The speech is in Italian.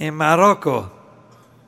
in Marocco.